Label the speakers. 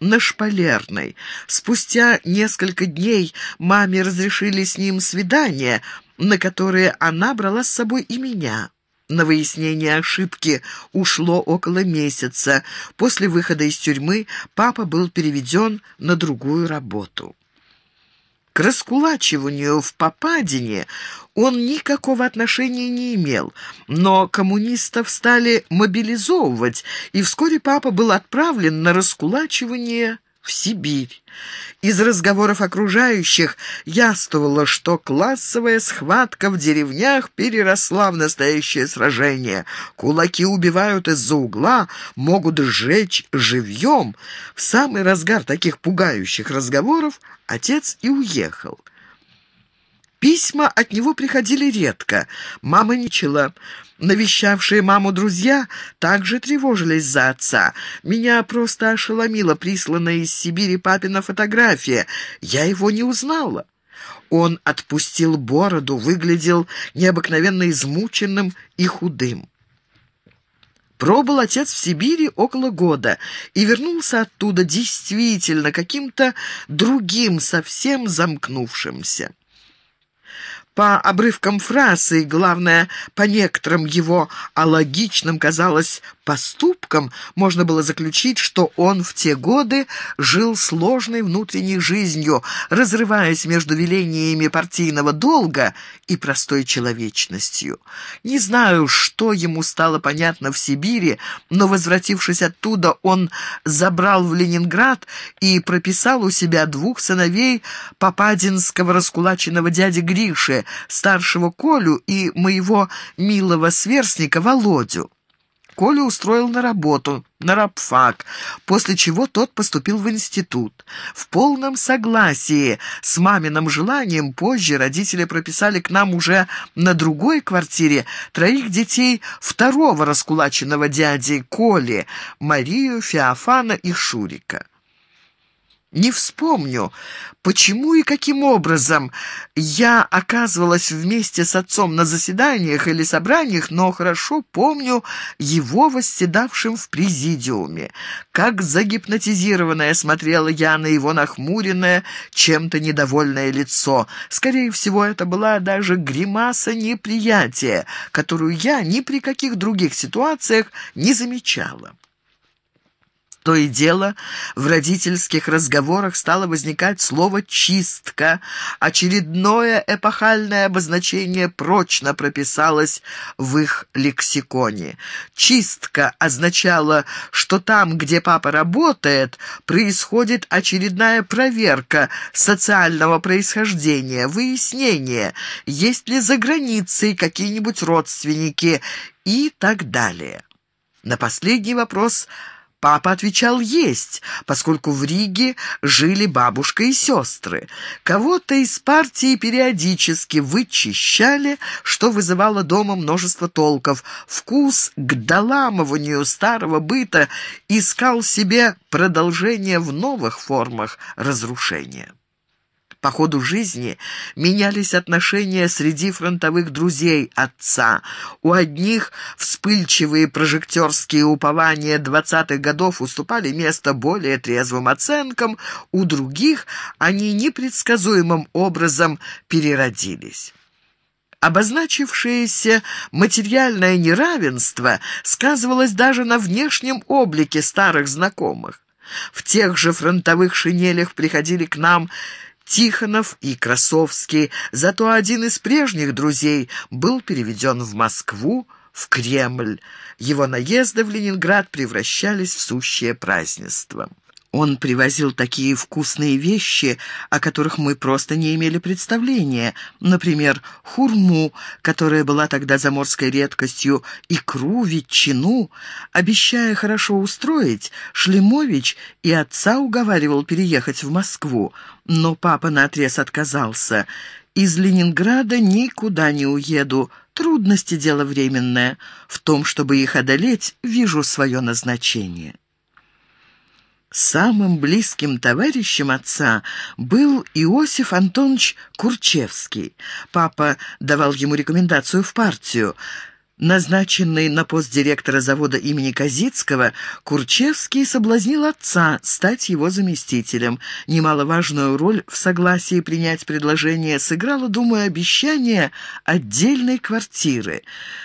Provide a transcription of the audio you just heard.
Speaker 1: на Шпалерной. Спустя несколько дней маме разрешили с ним свидание, на которое она брала с собой и меня. На выяснение ошибки ушло около месяца. После выхода из тюрьмы папа был переведен на другую работу. К раскулачиванию в Попадине он никакого отношения не имел, но коммунистов стали мобилизовывать, и вскоре папа был отправлен на раскулачивание в Сибирь. Из разговоров окружающих яствовало, что классовая схватка в деревнях переросла в настоящее сражение. Кулаки убивают из-за угла, могут сжечь живьем. В самый разгар таких пугающих разговоров отец и уехал. Письма от него приходили редко. Мама ничела. Навещавшие маму друзья также тревожились за отца. Меня просто ошеломила присланная из Сибири папина фотография. Я его не узнала. Он отпустил бороду, выглядел необыкновенно измученным и худым. Пробыл отец в Сибири около года и вернулся оттуда действительно каким-то другим, совсем замкнувшимся. По обрывкам фразы, и, главное, по некоторым его алогичным, казалось, поступкам, можно было заключить, что он в те годы жил сложной внутренней жизнью, разрываясь между велениями партийного долга и простой человечностью. Не знаю, что ему стало понятно в Сибири, но, возвратившись оттуда, он забрал в Ленинград и прописал у себя двух сыновей Попадинского раскулаченного дяди Гриши, старшего Колю и моего милого сверстника Володю. Колю устроил на работу, на рабфак, после чего тот поступил в институт. В полном согласии с маминым желанием позже родители прописали к нам уже на другой квартире троих детей второго раскулаченного дяди Коли, Марию, Феофана и Шурика. Не вспомню, почему и каким образом я оказывалась вместе с отцом на заседаниях или собраниях, но хорошо помню его восседавшим в президиуме. Как загипнотизированная смотрела я на его нахмуренное, чем-то недовольное лицо. Скорее всего, это была даже гримаса неприятия, которую я ни при каких других ситуациях не замечала. То и дело, в родительских разговорах стало возникать слово «чистка». Очередное эпохальное обозначение прочно прописалось в их лексиконе. «Чистка» означала, что там, где папа работает, происходит очередная проверка социального происхождения, выяснение, есть ли за границей какие-нибудь родственники и так далее. На последний вопрос – Папа отвечал «есть», поскольку в Риге жили бабушка и сестры. Кого-то из партии периодически вычищали, что вызывало дома множество толков. Вкус к доламыванию старого быта искал себе продолжение в новых формах разрушения. По ходу жизни менялись отношения среди фронтовых друзей отца. У одних вспыльчивые прожектерские упования двадцатых годов уступали место более трезвым оценкам, у других они непредсказуемым образом переродились. Обозначившееся материальное неравенство сказывалось даже на внешнем облике старых знакомых. В тех же фронтовых шинелях приходили к нам Тихонов и Красовский, зато один из прежних друзей был переведен в Москву, в Кремль. Его наезды в Ленинград превращались в сущее празднество. Он привозил такие вкусные вещи, о которых мы просто не имели представления. Например, хурму, которая была тогда заморской редкостью, икру, ветчину. Обещая хорошо устроить, Шлемович и отца уговаривал переехать в Москву. Но папа наотрез отказался. «Из Ленинграда никуда не уеду. Трудности дело временное. В том, чтобы их одолеть, вижу свое назначение». Самым близким товарищем отца был Иосиф Антонович Курчевский. Папа давал ему рекомендацию в партию. Назначенный на пост директора завода имени Козицкого, Курчевский соблазнил отца стать его заместителем. Немаловажную роль в согласии принять предложение сыграло, думаю, обещание отдельной квартиры.